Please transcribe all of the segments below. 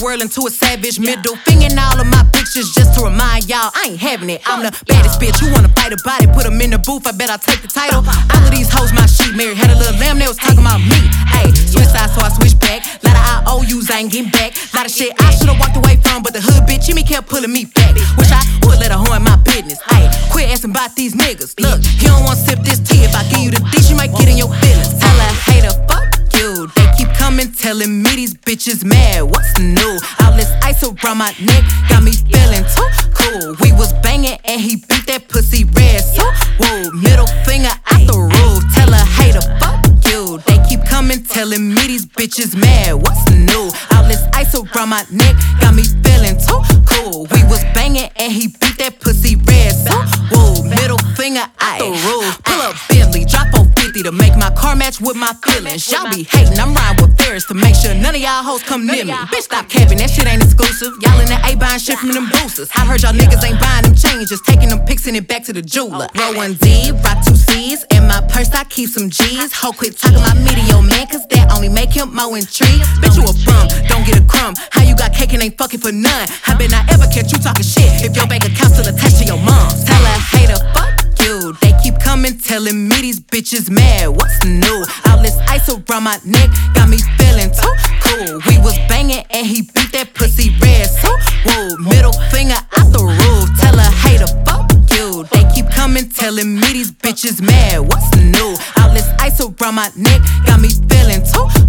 world into a savage. Middle finger all of my pictures just to remind y'all I ain't having it. I'm the baddest bitch. You wanna fight about it? Put 'em in the booth. I bet I take the title. All of these hoes my sheep. Mary had a little lamb. They was talking about me. Hey, switch sides, so I switch back. Lot of IOUs, I ain't getting back. Lot of shit I should've walked away from, but the hood bitch in me kept pulling me back. Wish I would let her horn my business. Hey, quit asking about these niggas. Look, he don't wanna sip this tea. If I give you the D, bitches mad. What's the new? All this ice around my neck got me feeling too cool. We was banging and he beat that pussy red. So, whoa, middle finger out the roof. Tell a hater, fuck you. They keep coming, telling me these bitches mad. What's the new? All this ice around my neck got me feeling too cool. We was banging and he beat that pussy red. So, whoa, middle finger out the roof. To make my car match with my feelings. Y'all be hating, I'm riding with Ferris to make sure none of y'all hoes come near me. Bitch, stop capping, that shit ain't exclusive. Y'all in the A buying shit from them boosters. I heard y'all niggas ain't buying them chains, just taking them pics and it back to the jeweler. Roll one Z, rock two C's. In my purse, I keep some G's. Ho, quit talking my media, man, cause that only make him more intrigued. Bitch, you a bum, don't get a crumb. How you got cake and ain't fucking for none? How been I ever catch you talking shit if your bank account still attached to your mom's? Tell her, coming, telling me these bitches mad. What's new? All this ice around my neck got me feeling too cool. We was banging and he beat that pussy red. So, whoa, middle finger out the roof. Tell her, hater, fuck you. They keep coming, telling me these bitches mad. What's new? All this ice around my neck got me feeling too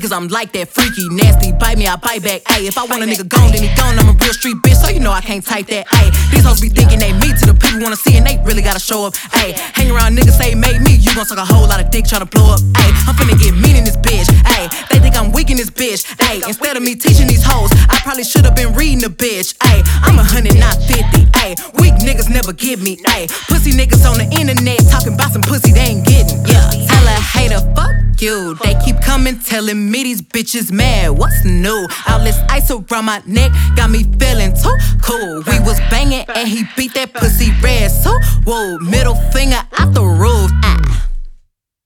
cause I'm like that freaky, nasty. Bite me, I bite back. Ayy, if I want a nigga gone, then he gone. I'm a real street bitch, so you know I can't type that. Ayy, these hoes be thinking they me to the people wanna see and they really gotta show up. Ayy, hang around niggas say made me, you gon' suck a whole lot of dick tryna blow up. Ayy, I'm finna get mean in this bitch. Ayy, they think I'm weak in this bitch. Ayy, instead of me teaching these hoes, I probably should've been reading the bitch. Ayy, I'm a hundred, not fifty. Ayy, weak niggas never give me. Ayy, pussy niggas on the internet talking about some pussy they ain't getting. Yeah, tell a hater, fuck you. They keep coming, telling me these bitches mad. What's new? All this ice around my neck got me feeling too cool. We was banging and he beat that pussy red. So, whoa, middle finger out the roof.